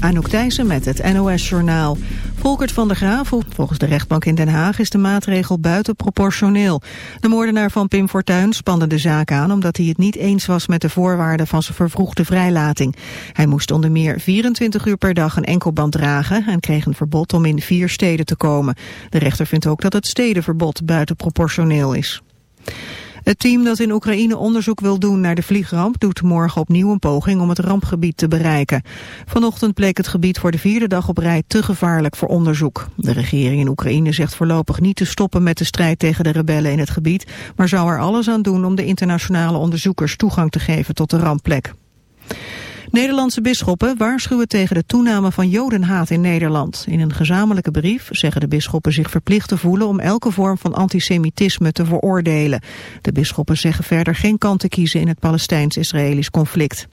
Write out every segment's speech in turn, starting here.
Anouk Thijssen met het NOS-journaal. Volkert van der Graaf, volgens de rechtbank in Den Haag, is de maatregel buitenproportioneel. De moordenaar van Pim Fortuyn spande de zaak aan omdat hij het niet eens was met de voorwaarden van zijn vervroegde vrijlating. Hij moest onder meer 24 uur per dag een enkelband dragen en kreeg een verbod om in vier steden te komen. De rechter vindt ook dat het stedenverbod buitenproportioneel is. Het team dat in Oekraïne onderzoek wil doen naar de vliegramp doet morgen opnieuw een poging om het rampgebied te bereiken. Vanochtend bleek het gebied voor de vierde dag op rij te gevaarlijk voor onderzoek. De regering in Oekraïne zegt voorlopig niet te stoppen met de strijd tegen de rebellen in het gebied, maar zou er alles aan doen om de internationale onderzoekers toegang te geven tot de rampplek. Nederlandse bisschoppen waarschuwen tegen de toename van jodenhaat in Nederland. In een gezamenlijke brief zeggen de bisschoppen zich verplicht te voelen om elke vorm van antisemitisme te veroordelen. De bisschoppen zeggen verder geen kant te kiezen in het Palestijns-Israëlisch conflict.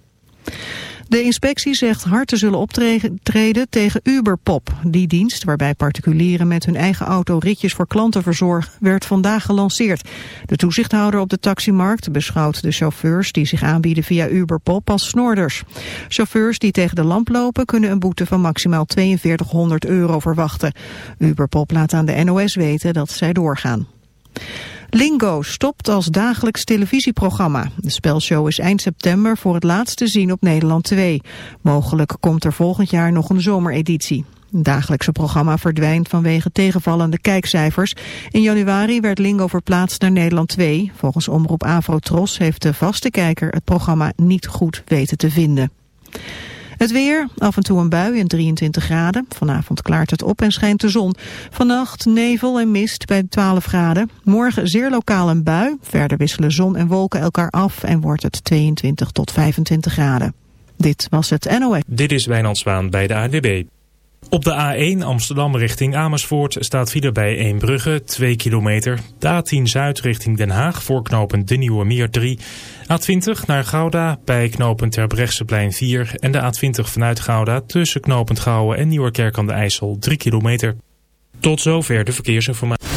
De inspectie zegt hard te zullen optreden tegen Uberpop. Die dienst, waarbij particulieren met hun eigen auto ritjes voor klanten verzorgen, werd vandaag gelanceerd. De toezichthouder op de taximarkt beschouwt de chauffeurs die zich aanbieden via Uberpop als snorders. Chauffeurs die tegen de lamp lopen kunnen een boete van maximaal 4200 euro verwachten. Uberpop laat aan de NOS weten dat zij doorgaan. Lingo stopt als dagelijks televisieprogramma. De spelshow is eind september voor het laatst te zien op Nederland 2. Mogelijk komt er volgend jaar nog een zomereditie. Het dagelijkse programma verdwijnt vanwege tegenvallende kijkcijfers. In januari werd Lingo verplaatst naar Nederland 2. Volgens omroep Avrotros heeft de vaste kijker het programma niet goed weten te vinden. Het weer, af en toe een bui in 23 graden. Vanavond klaart het op en schijnt de zon. Vannacht nevel en mist bij 12 graden. Morgen zeer lokaal een bui. Verder wisselen zon en wolken elkaar af en wordt het 22 tot 25 graden. Dit was het NOS. Dit is Wijnand Zwaan bij de ADB. Op de A1 Amsterdam richting Amersfoort staat file bij Eembrugge 2 kilometer. De A10 Zuid richting Den Haag voor De Nieuwe Meer 3. A20 naar Gouda bij knooppunt Terbrechtseplein 4. En de A20 vanuit Gouda tussen knooppunt Gouwen en Nieuwerkerk aan de IJssel 3 kilometer. Tot zover de verkeersinformatie.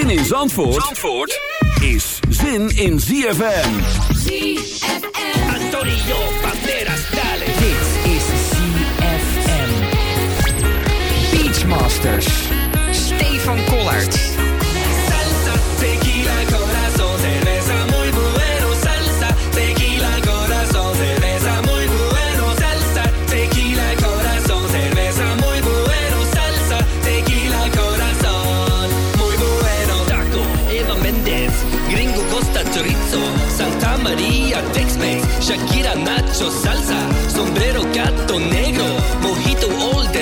Zin in Zandvoort, Zandvoort is zin in ZFM. ZFM. Antonio Banderas, dale. Dit is ZFM. Beachmasters. Stefan Kollaert. Shakira, Nacho, Salsa, Sombrero, Gato Negro, Mojito del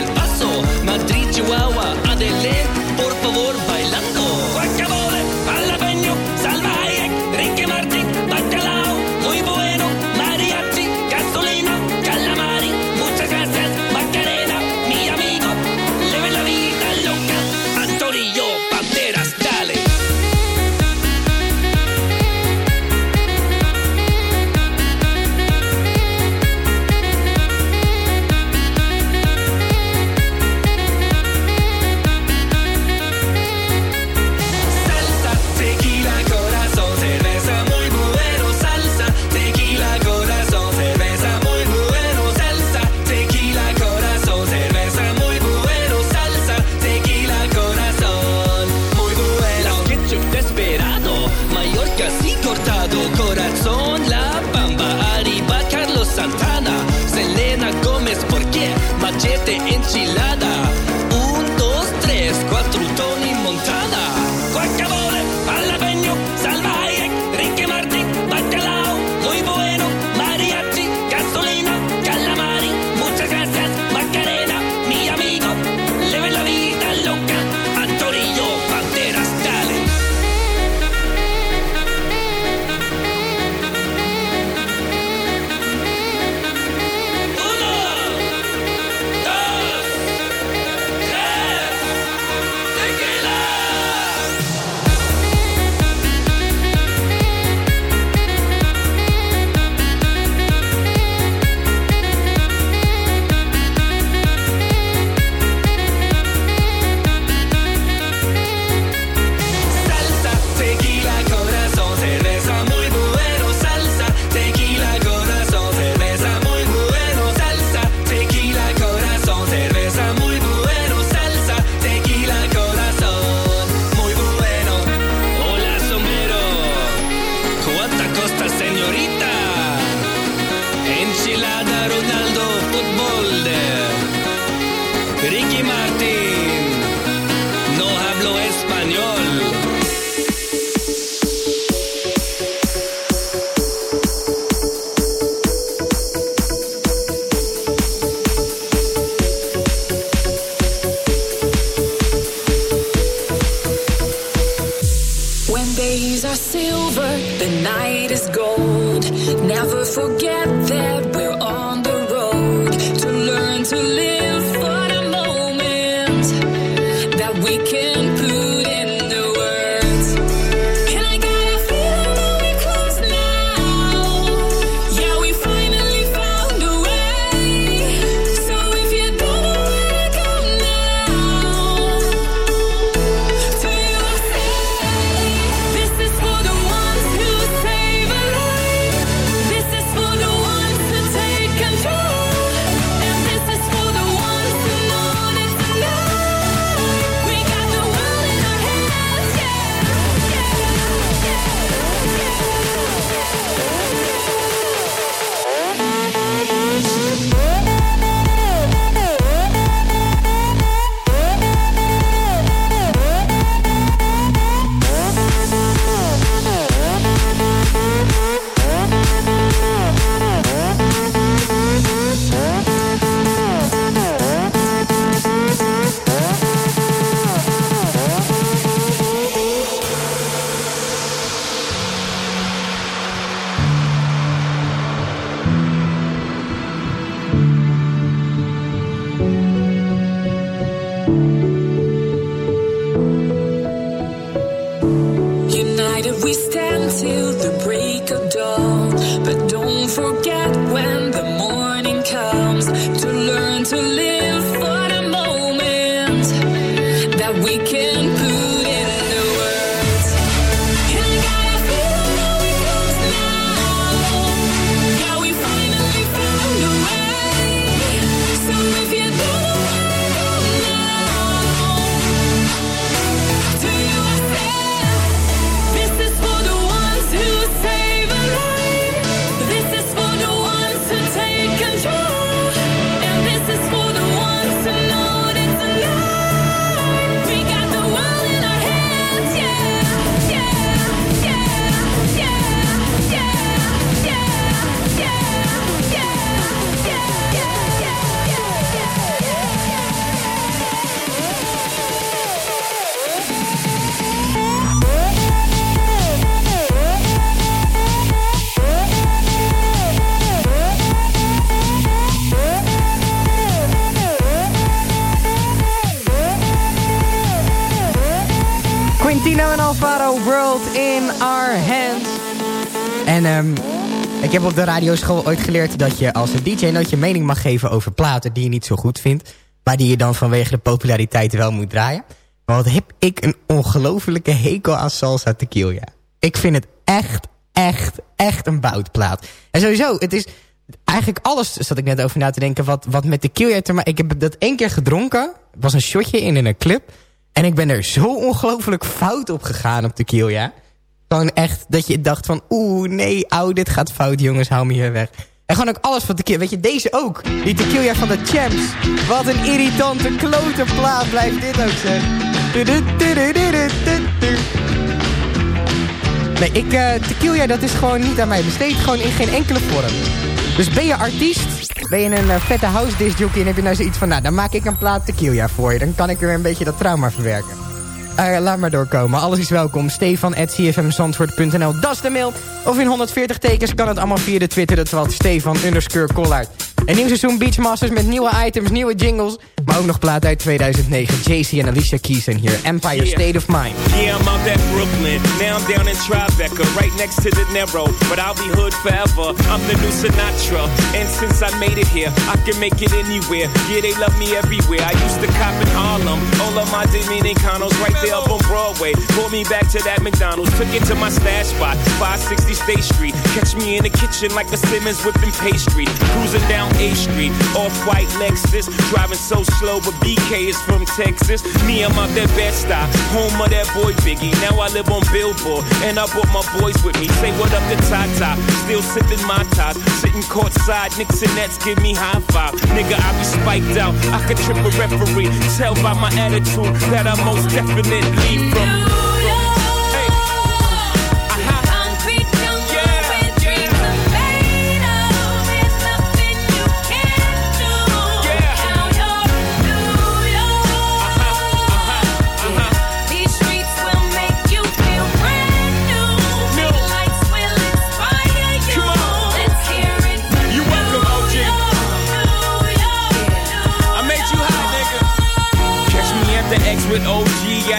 de radioschool ooit geleerd dat je als een DJ nooit je mening mag geven over platen die je niet zo goed vindt. Maar die je dan vanwege de populariteit wel moet draaien. Maar wat heb ik een ongelofelijke hekel aan salsa tequila. Ik vind het echt, echt, echt een boutplaat. En sowieso, het is eigenlijk alles, zat ik net over na te denken, wat, wat met tequila te maken. Ik heb dat één keer gedronken. Was een shotje in, in een club. En ik ben er zo ongelooflijk fout op gegaan op tequila. Gewoon echt dat je dacht van... Oeh, nee, ouwe, dit gaat fout, jongens, hou me hier weg. En gewoon ook alles van tequila. Weet je, deze ook. Die tequila van de champs. Wat een irritante klote plaat blijft dit ook, zeg. Nee, ik, eh tequila, dat is gewoon niet aan mij besteed. Gewoon in geen enkele vorm. Dus ben je artiest, ben je een eh, vette house disc jockey... en heb je nou zoiets van, nou, dan maak ik een plaat tequila voor je. Dan kan ik weer een beetje dat trauma verwerken. Eh, laat maar doorkomen. Alles is welkom. Stefan Dat is de mail. Of in 140 tekens kan het allemaal via de Twitter. Dat was Stefan underscore. Een nieuw seizoen Beachmasters met nieuwe items, nieuwe jingles. Maar ook nog plaat uit 2009. JC en Alicia Keys zijn hier. Empire State of Mind. Yeah, I'm out at Brooklyn. Now I'm down in Tribeca, right next to the Narrow. But I'll be hood forever. I'm the new Sinatra. And since I made it here, I can make it anywhere. Yeah, they love me everywhere. I used to cop in Harlem. All of my Dominicanos right there up on Broadway. Pulled me back to that McDonald's. Took it to my stash spot, 560 State Street. Catch me in the kitchen like a Simmons whipping pastry. Cruising down A Street, off-white Lexus. Driving so slow, but BK is from Texas. Me, I'm out that Bed-Stuy, home of that boy Biggie. Now I live on Billboard, and I brought my boys with me. Say what up to Tata, still sipping my top. Sitting courtside, Knicks and Nets give me high five. Nigga, I be spiked out, I could trip a referee. Tell by my attitude that I most definitely from.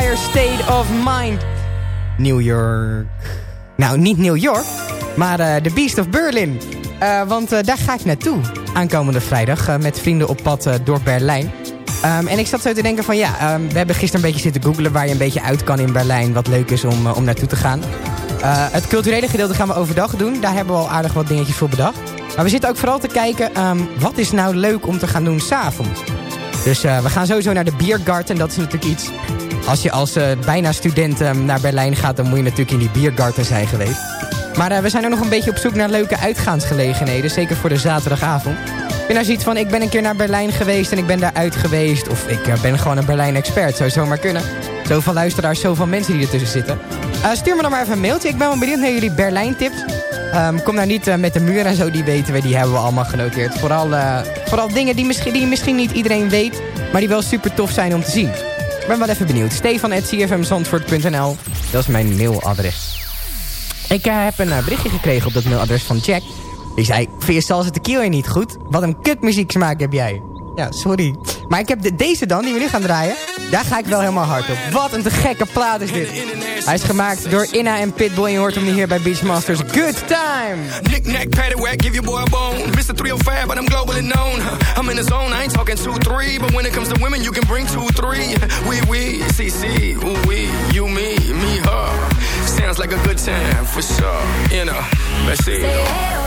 State of Mind. New York. Nou, niet New York, maar eh The Beast of Berlin. Eh, want eh, daar ga ik naartoe aankomende vrijdag eh, met vrienden op pad eh, door Berlijn. Ehm, en ik zat zo te denken van ja, ehm, we hebben gisteren een beetje zitten googlen... waar je een beetje uit kan in Berlijn, wat leuk is om, eh, om naartoe te gaan. Eh, het culturele gedeelte gaan we overdag doen. Daar hebben we al aardig wat dingetjes voor bedacht. Maar we zitten ook vooral te kijken, ehm, wat is nou leuk om te gaan doen s'avonds? Dus eh, we gaan sowieso naar de Biergarten. Dat is natuurlijk iets... Als je als eh, bijna student ehm, naar Berlijn gaat... dan moet je natuurlijk in die Biergarten zijn geweest. Maar eh, we zijn ook nog een beetje op zoek naar leuke uitgaansgelegenheden. Zeker voor de zaterdagavond. Ik ben nou zoiets van, ik ben een keer naar Berlijn geweest... en ik ben daar uit geweest. Of ik eh, ben gewoon een Berlijn-expert. Zou zomaar kunnen. Zoveel luisteraars, zoveel mensen die ertussen zitten. Stuur me dan maar even een mailtje. Ik ben wel benieuwd naar jullie Berlijn-tips. Ehm, kom nou niet met de muur en zo, die weten we, die hebben we allemaal genoteerd. Vooral, vooral dingen die misschien, die misschien niet iedereen weet, maar die wel super tof zijn om te zien. Ben wel even benieuwd. Stefan.cfmzandvoort.nl Dat is mijn mailadres. Ik eh, heb een eh, berichtje gekregen op dat mailadres van Jack. Die zei, vind je salsa tequila niet goed? Wat een kutmuzieksmaak heb jij. Ja, sorry. Maar ik heb de- deze dan, die we nu gaan draaien. Daar ga ik wel helemaal hard op. Wat een te gekke plaat is dit. Hij is gemaakt door Inna en Pitbull. En je hoort hem nu hier bij Beachmasters. Good time! Knick-knack, paddywhack, give your boy a bone. Mr. 305, but I'm globally known. I'm in the zone, I ain't talking 2-3. But when it comes to women, you can bring 2-3. We, we, CC, ooh, we, you, me, me, her. Sounds like a good time, for sure. You know, let's see.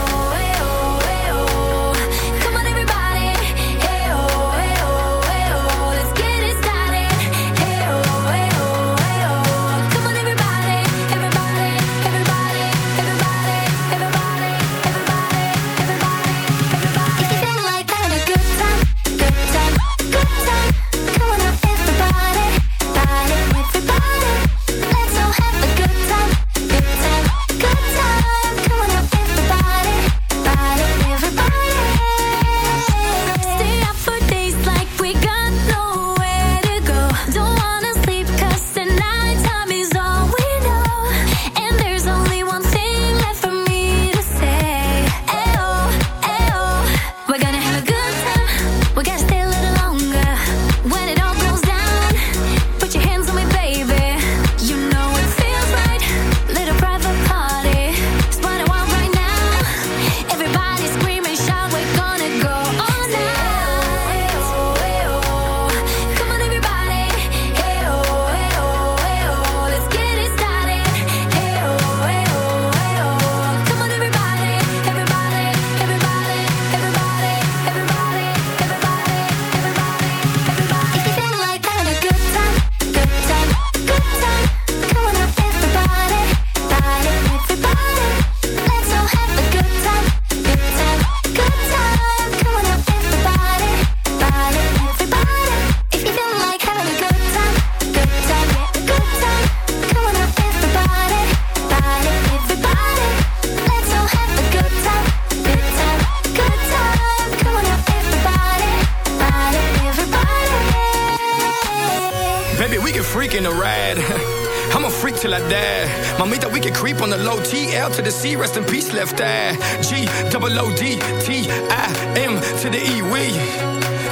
To the sea, Rest in peace, left eye. G double O D T I M to the E. We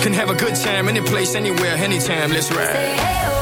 can have a good time any place, anywhere, anytime. Let's ride. Oh.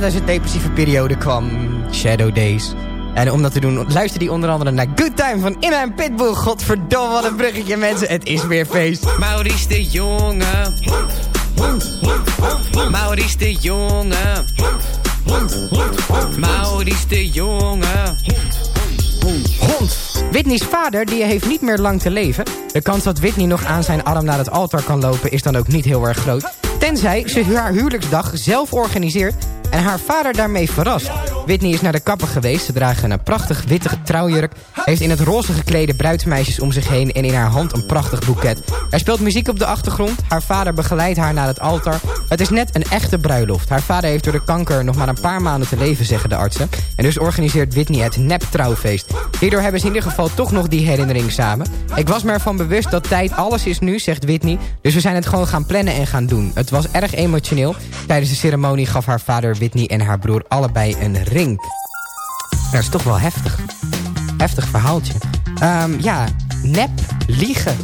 net uit zijn depressieve periode kwam, Shadow Days. En om dat te doen, luisterde hij onder andere naar Good Time van Inna en Pitbull. Godverdomme, wat een bruggetje mensen, het is weer feest. Maurice de Jonge. Maurice de Jonge. Maurice de Jonge. hond. Whitney's vader die heeft niet meer lang te leven. De kans dat Whitney nog aan zijn arm naar het altaar kan lopen... is dan ook niet heel erg groot. Tenzij ze haar huwelijksdag zelf organiseert... en haar vader daarmee verrast. Whitney is naar de kapper geweest. Ze dragen een prachtig witte trouwjurk... heeft in het roze geklede bruidsmeisjes om zich heen... en in haar hand een prachtig boeket. Er speelt muziek op de achtergrond. Haar vader begeleidt haar naar het altaar. Het is net een echte bruiloft. Haar vader heeft door de kanker nog maar een paar maanden te leven, zeggen de artsen. En dus organiseert Whitney het nep-trouwfeest. Hierdoor hebben ze in ieder geval toch nog die herinnering samen. Ik was me ervan bewust dat tijd alles is nu, zegt Whitney. Dus we zijn het gewoon gaan plannen en gaan doen. Het was erg emotioneel. Tijdens de ceremonie gaf haar vader Whitney en haar broer allebei een ring. Dat is toch wel heftig. Heftig verhaaltje. Ehm, ja, nep, liegen.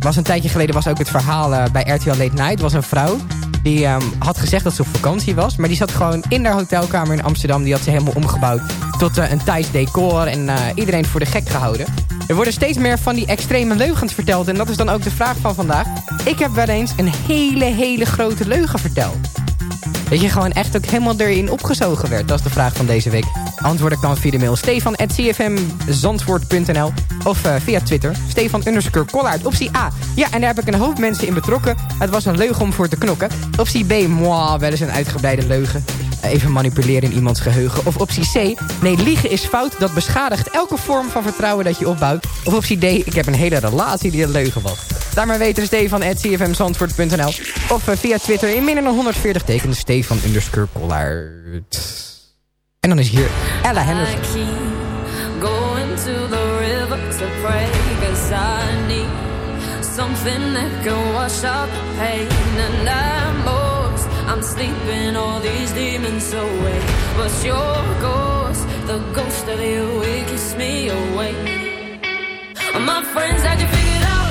Was een tijdje geleden was ook het verhaal eh, bij RTL Late Night. was een vrouw die ehm, had gezegd dat ze op vakantie was. Maar die zat gewoon in haar hotelkamer in Amsterdam. Die had ze helemaal omgebouwd tot eh, een Thais decor. En eh, iedereen voor de gek gehouden. Er worden steeds meer van die extreme leugens verteld. En dat is dan ook de vraag van vandaag. Ik heb wel eens een hele, hele grote leugen verteld. Dat je gewoon echt ook helemaal erin opgezogen werd. Dat is de vraag van deze week. Antwoord ik dan via de mail stefan.cfmzandvoort.nl of uh, via Twitter. Stefan underscore Kollaert. Optie A. Ja, en daar heb ik een hoop mensen in betrokken. Het was een leugen om voor te knokken. Optie B. Mwah, wel eens een uitgebreide leugen. Even manipuleren in iemands geheugen. Of optie C. Nee, liegen is fout. Dat beschadigt elke vorm van vertrouwen dat je opbouwt. Of optie D. Ik heb een hele relatie die een leugen was. Laat maar weten stefan.cfmzandvoort.nl Of uh, via Twitter in minder dan 140 tekens. Stefan underscore Kollaert. En dan is hier Ella Henderson. Something that can I'm sleeping all these demons away. But your ghost, the ghost of you, it keeps me awake. My friends had you figured out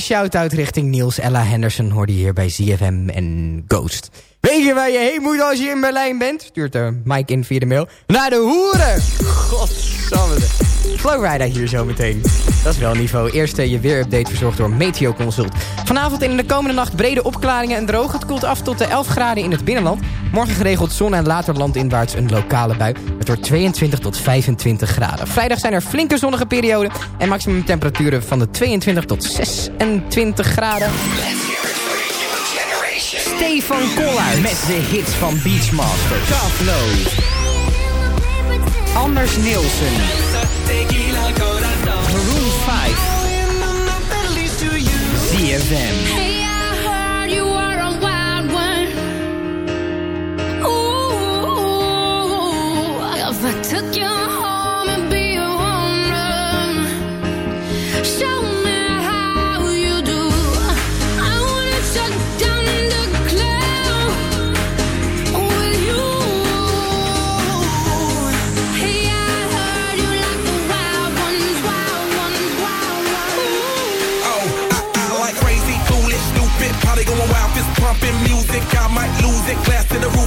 behorende shout-out richting Niels Ella Henderson... hoorde je hier bij ZFM en Ghost. Je waar je heen moet als je in Berlijn bent? Stuurt uh, Mike in via de mail. Naar de hoeren! Godsamme. Flowrider hier zo meteen. Dat is wel niveau. Eerste je weerupdate verzorgd door Meteo Consult. Vanavond en in de komende nacht brede opklaringen en droog. Het koelt af tot de 11 graden in het binnenland. Morgen geregeld zon en later landinwaarts een lokale bui. Het wordt 22 tot 25 graden. Vrijdag zijn er flinke zonnige perioden. En maximum temperaturen van de 22 tot 26 graden. Stefan Koller met de hits van Beachmaster. Tough Love. Anders Nielsen. Maroon 5. ZFM.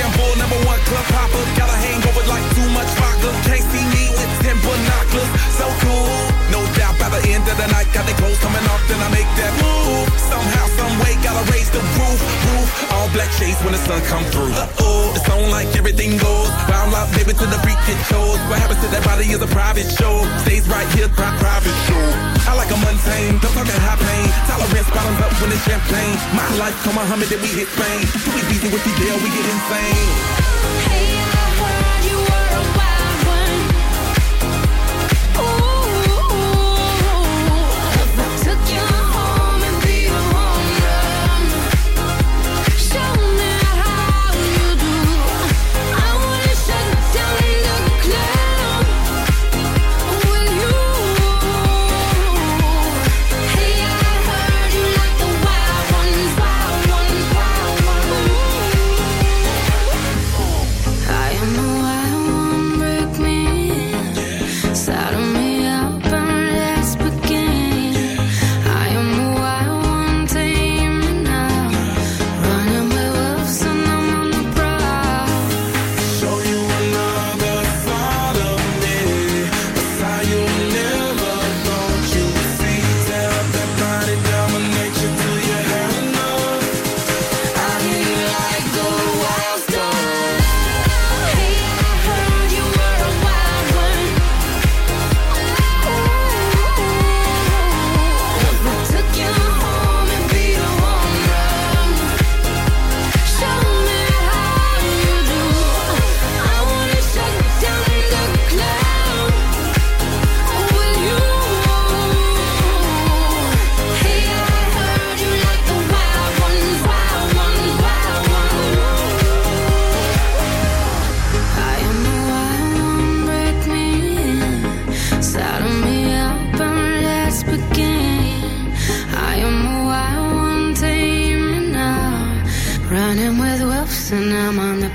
Shampoo, number one club hopper. Got a hangover like too much vodka. Can't see me with ten binoculars. So cool. No doubt by the end of the night, got the clothes coming off, then I make that move. Somehow, some way, gotta raise the roof, roof. All black shades when the sun come through. Uh-oh, it's on like everything goes. Round up, baby, to the freak it shows. What happens to that body is a private show. Stays right here, pri- private show. I like a mundane, don't talk high pain. Tolerance bottoms up when it's champagne. My life, come Muhammad, then we hit Spain. Too easy with the deal, we get insane. Hey, I heard you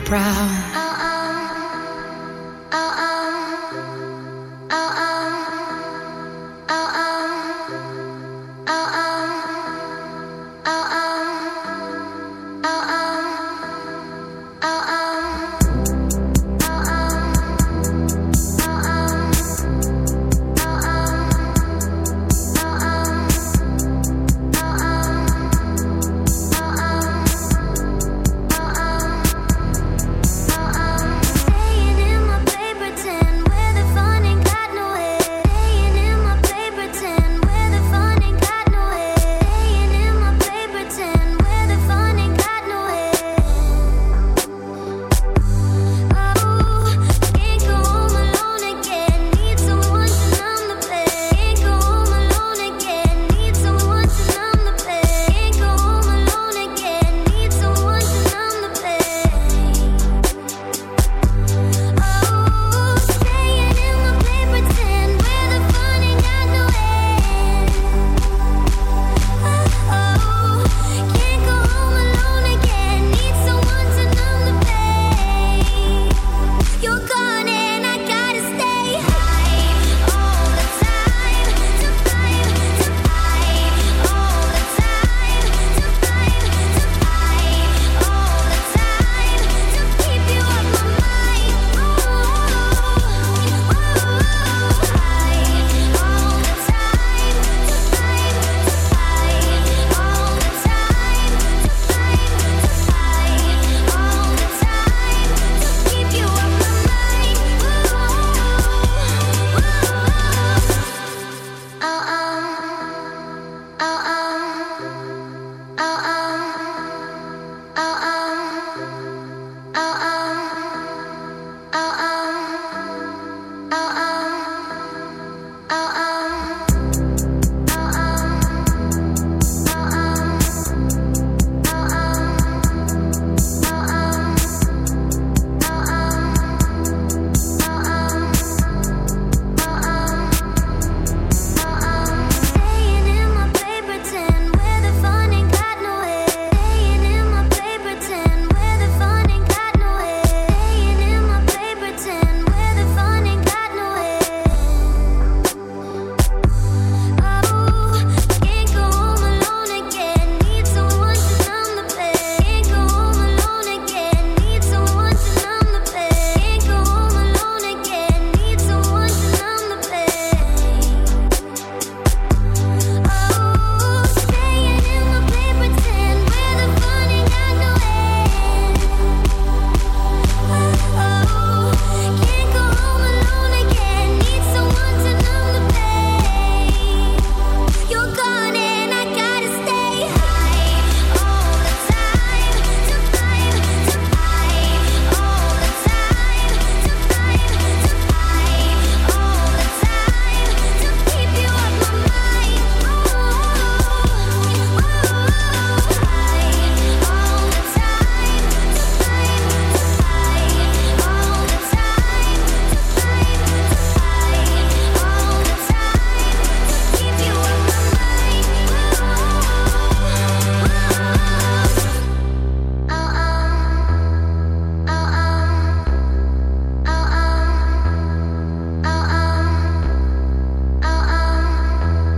I'm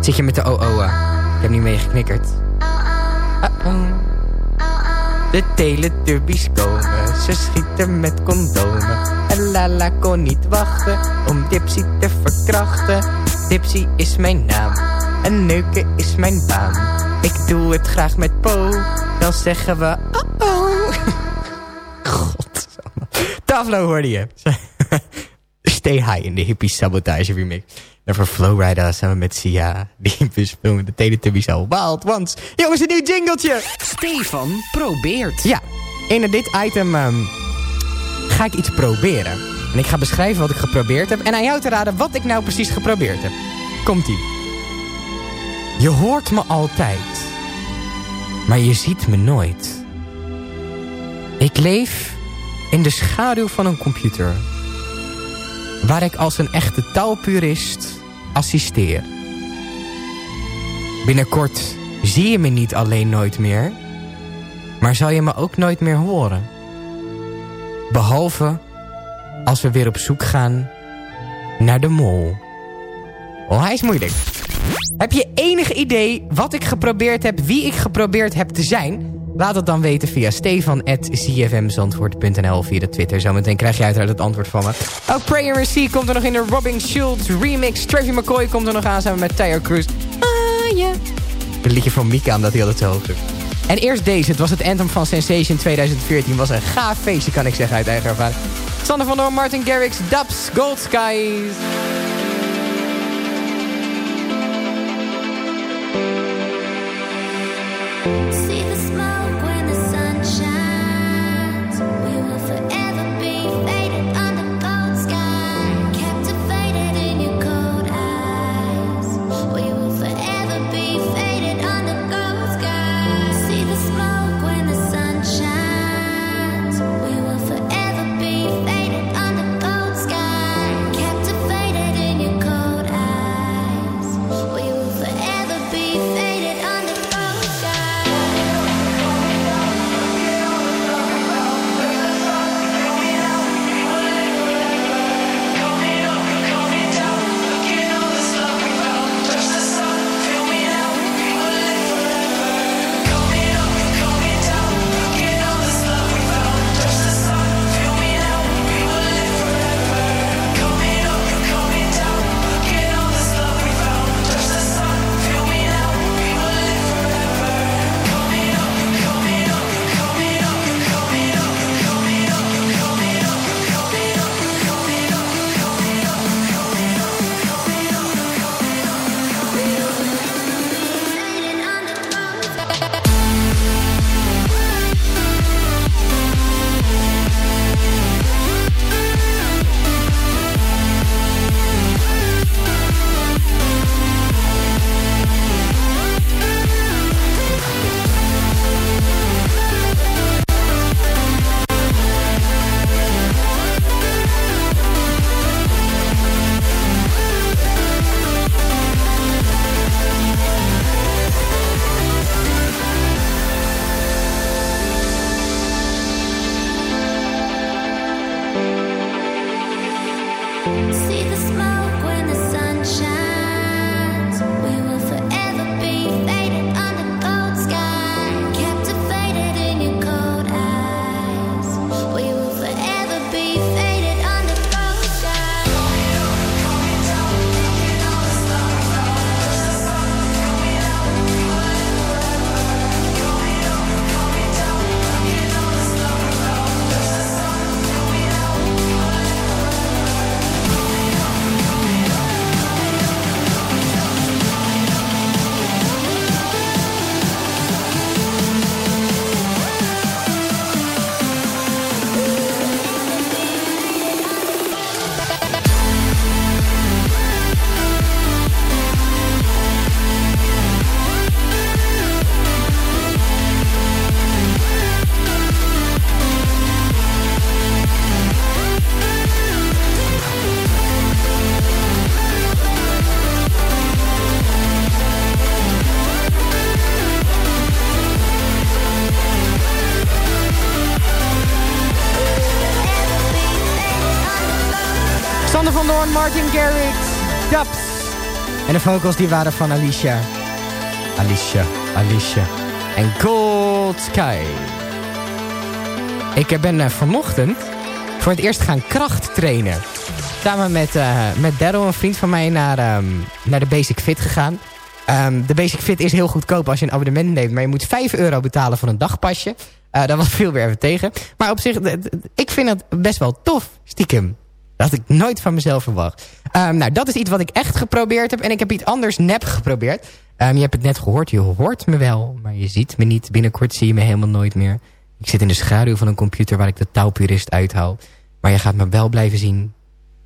Zit je met de OO? Ik heb niet meegeknikkerd. Uh-oh. De Teletubbies komen, ze schieten met condomen. En Lala kon niet wachten om Dipsy te verkrachten. Dipsy is mijn naam, en neuken is mijn baan. Ik doe het graag met Po, dan zeggen we oh-oh. Godsamme. Taflo hoorde je. Stay high in de hippie sabotage remix. En voor Flowrider samen met Sia. Die bespelen de Teletubbies al Wild Ones. Jongens, een nieuw jingletje. Stefan probeert. Ja, in dit item ehm, ga ik iets proberen. En ik ga beschrijven wat ik geprobeerd heb. En aan jou te raden wat ik nou precies geprobeerd heb. Komt-ie. Je hoort me altijd. Maar je ziet me nooit. Ik leef in de schaduw van een computer. Waar ik als een echte taalpurist assisteer. Binnenkort zie je me niet alleen nooit meer... maar zal je me ook nooit meer horen. Behalve als we weer op zoek gaan naar de mol. Oh, hij is moeilijk. Heb je enig idee wat ik geprobeerd heb, wie ik geprobeerd heb te zijn? Laat het dan weten via stefan.zfmzandvoort.nl via de Twitter. Zometeen krijg je uiteraard het antwoord van me. Ook Prayer Receipt komt er nog in de Robin Schultz remix. Travis McCoy komt er nog aan samen met Tyre Cruz. Ah, ja. Een liedje van Mika, omdat hij altijd zo hoog is. En eerst deze. Het was het anthem van Sensation 2014. was een gaaf feestje, kan ik zeggen, uit eigen ervaring. Sander van Doorn, Martin Garrix, Dubs, Gold Skies. Martin Garrix, Dubs. En de vocals die waren van Alicia. Alicia, Alicia. En Gold Sky. Ik ben eh, vanochtend voor het eerst gaan kracht trainen. Samen met, eh met Daryl, een vriend van mij, naar, ehm, naar de Basic Fit gegaan. Ehm, de Basic Fit is heel goedkoop als je een abonnement neemt. Maar je moet 5 euro betalen voor een dagpasje. Eh dat was veel weer even tegen. Maar op zich, ik vind het best wel tof, stiekem. Dat had ik nooit van mezelf verwacht. Ehm, nou, dat is iets wat ik echt geprobeerd heb. En ik heb iets anders nep geprobeerd. Ehm, je hebt het net gehoord, je hoort me wel. Maar je ziet me niet. Binnenkort zie je me helemaal nooit meer. Ik zit in de schaduw van een computer waar ik de taalpurist uithaal. Maar je gaat me wel blijven zien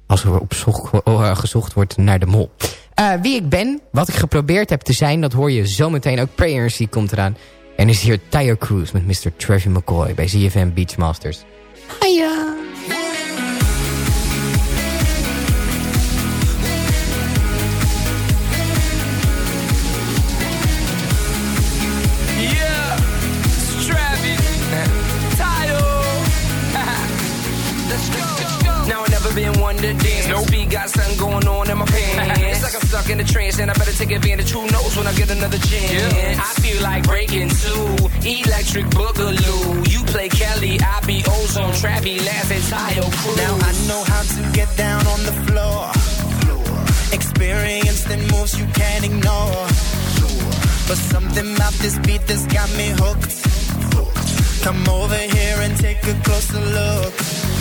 als er op zoek, oh, gezocht wordt naar de mol. Eh, wie ik ben, wat ik geprobeerd heb te zijn... dat hoor je zometeen. Ook Prayer MC komt eraan. En is hier Tyre Cruise met Mr. Travis McCoy... bij ZFM Beachmasters. Hiya! Something going on in my pants. it's like I'm stuck in a trance, and I better take advantage. Who knows when I get another chance? I feel like breaking two, electric boogaloo. You play Kelly, I be ozone, Trappy, laughing, Tayo Cruz. Now I know how to get down on the floor. Experience the moves you can't ignore. But something about this beat that's got me hooked. Come over here and take a closer look.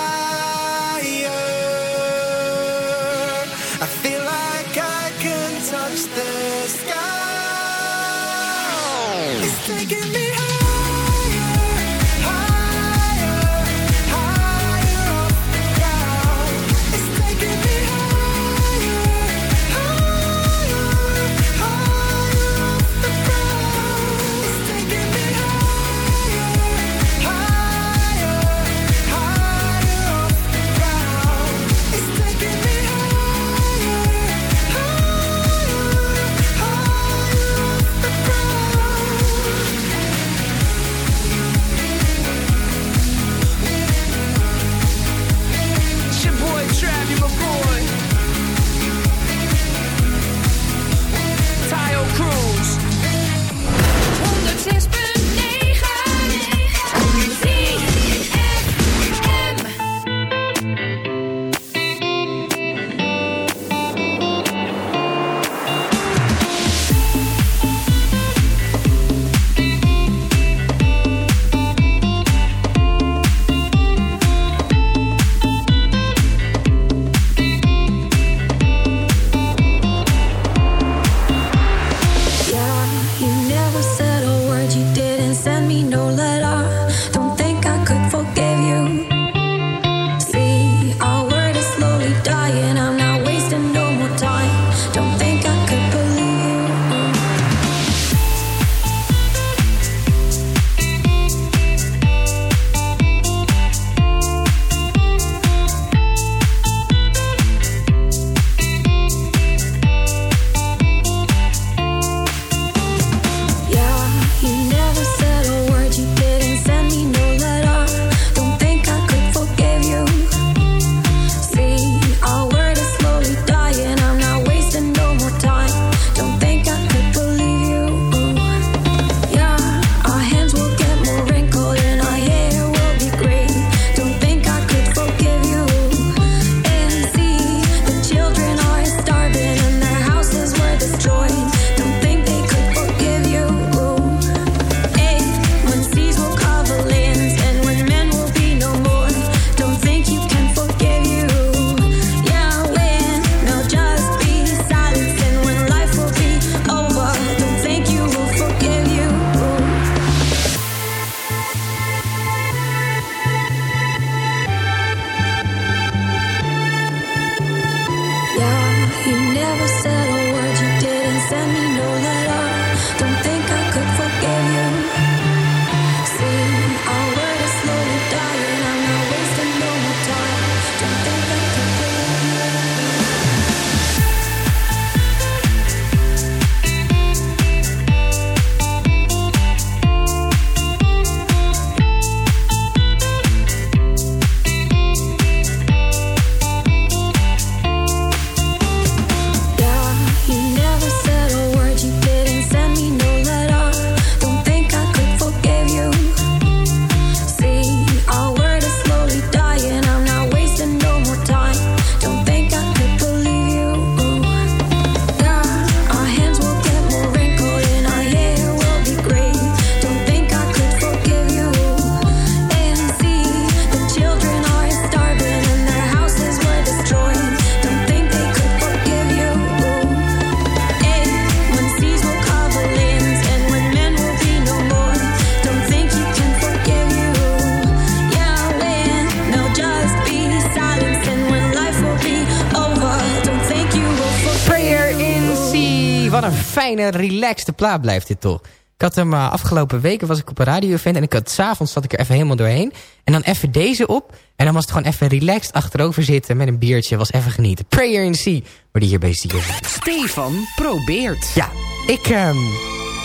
Relaxte plaat blijft dit toch. Ik had hem uh, afgelopen weken was ik op een radio-event... en ik had s'avonds zat ik er even helemaal doorheen. En dan even deze op. En dan was het gewoon even relaxed achterover zitten... met een biertje, was even genieten. Prayer in Sea, wordt hier bij ZFM. Stefan probeert. Ja, ik... ehm,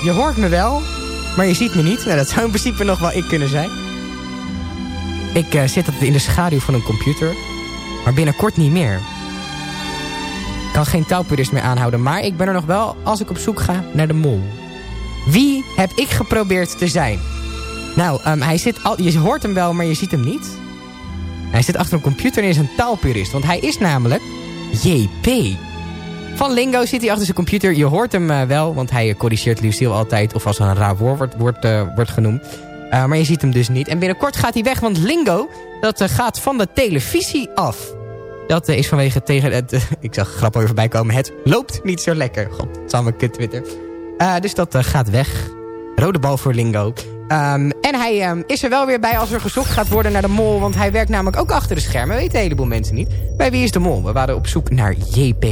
je hoort me wel, maar je ziet me niet. Nou, dat zou in principe nog wel ik kunnen zijn. Ik eh, zit in de schaduw van een computer. Maar binnenkort niet meer. Kan geen touwpurist meer aanhouden. Maar ik ben er nog wel als ik op zoek ga naar de mol. Wie heb ik geprobeerd te zijn? Nou, ehm, hij zit al, je hoort hem wel, maar je ziet hem niet. Hij zit achter een computer en is een taalpurist. Want hij is namelijk JP. Van Lingo zit hij achter zijn computer. Je hoort hem eh, wel, want hij corrigeert Lucille altijd... of als een raar woord wordt, wordt, eh, genoemd. Eh, maar je ziet hem dus niet. En binnenkort gaat hij weg, want Lingo... dat eh, gaat van de televisie af. Dat eh, is vanwege tegen het... ik zag een grap voorbij komen. Het loopt niet zo lekker. God, samen kut Twitter. Eh, dus dat eh, gaat weg. Rode bal voor Lingo. Ehm, en hij ehm, is er wel weer bij als er gezocht gaat worden naar de mol. Want hij werkt namelijk ook achter de schermen. Weten een heleboel mensen niet. Bij wie is de mol? We waren op zoek naar JP.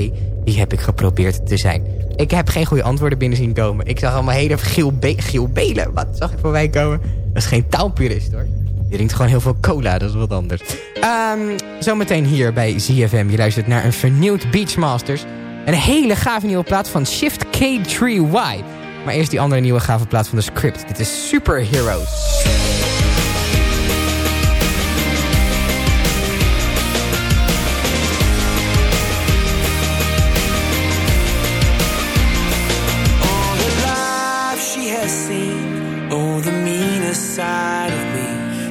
Wie heb ik geprobeerd te zijn? Ik heb geen goede antwoorden binnen zien komen. Ik zag allemaal hele Giel, Be Belen. Wat zag ik voorbij komen? Dat is geen taalpurist hoor. Je drinkt gewoon heel veel cola, dat is wat anders. Ehm, zometeen hier bij ZFM. Je luistert naar een vernieuwd Beachmasters. Een hele gave nieuwe plaat van Shift K3Y. Maar eerst die andere nieuwe gave plaat van de script. Dit is Superheroes.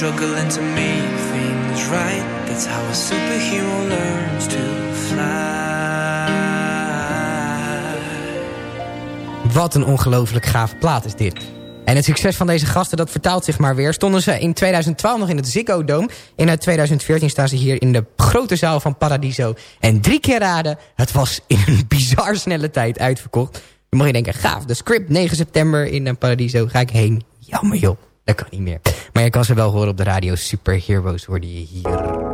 Struggling to make things right. That's how a superhero learns to fly. Wat een ongelooflijk gaaf plaat is dit. En het succes van deze gasten, dat vertaalt zich maar weer. Stonden ze in 2012 nog in het Ziggo Dome. In 2014 staan ze hier in de grote zaal van Paradiso. En drie keer raden, het was in een bizar snelle tijd uitverkocht. Dan mag je denken, gaaf, de script 9 september in eh, Paradiso. Ga ik heen? Jammer joh, dat kan niet meer. Maar je kan ze wel horen op de radio. Superheroes hoorde je hier.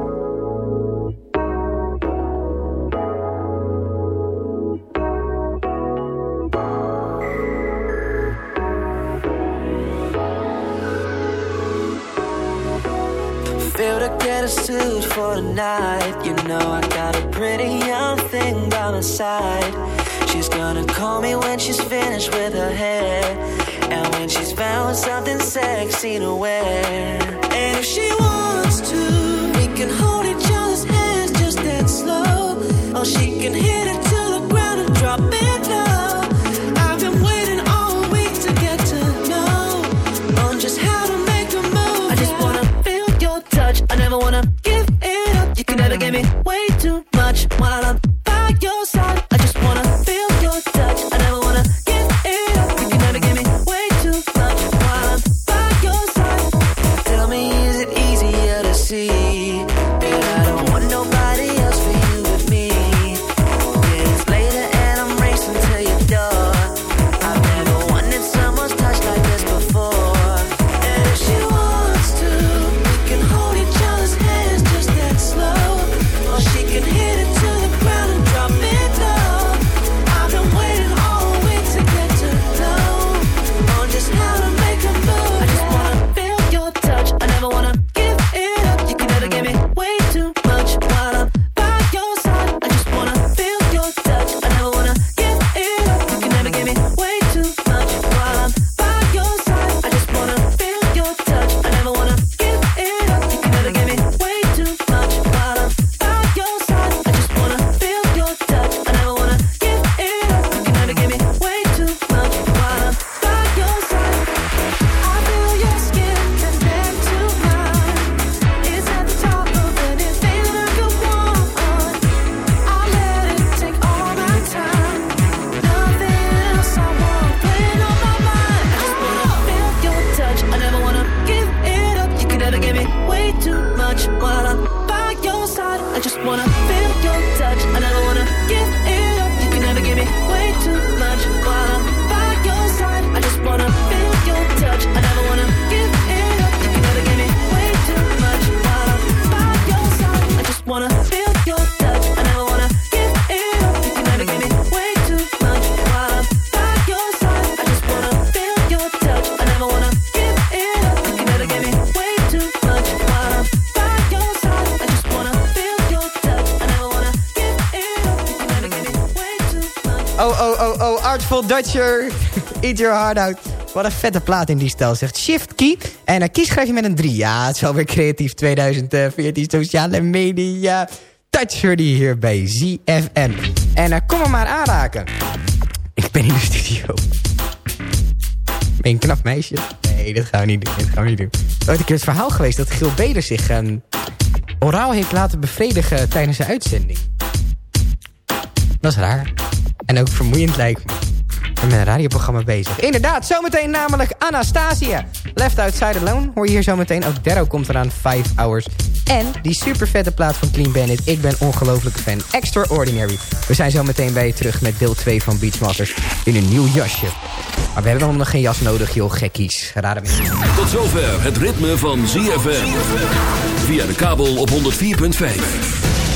Suit for tonight. You know I got a pretty young thing by my side. She's gonna call me when she's finished with her hair. And when she's found something sexy to wear. And if she wants to, we can hold each other's hands just that slow. Or she can hit it Dutcher. Eat your heart out. Wat een vette plaat in die stijl, zegt Shift Key. En uh, kies schrijf je met een 3. Ja, het is wel weer creatief 2014 sociale media. Dutcher die hier bij ZFM. En uh, kom me maar aanraken. Ik ben in de studio. Ben een knap meisje? Nee, dat gaan we niet doen. Dat gaan we niet doen. Er ooit een keer het verhaal geweest dat Gil Beder zich... ehm, oraal heeft laten bevredigen tijdens de uitzending. Dat is raar. En ook vermoeiend lijkt me. Ik ben met een radioprogramma bezig. Inderdaad, zometeen namelijk Anastasia. Left Outside Alone hoor je hier zometeen. Ook Darrow komt eraan, 5 Hours. En die super vette plaat van Clean Bandit. Ik ben ongelofelijke fan. Extraordinary. We zijn zo meteen bij je terug met deel 2 van Beachmasters. In een nieuw jasje. Maar we hebben dan nog geen jas nodig, joh, gekkies. Me. Tot zover het ritme van ZFM. Via de kabel op 104.5.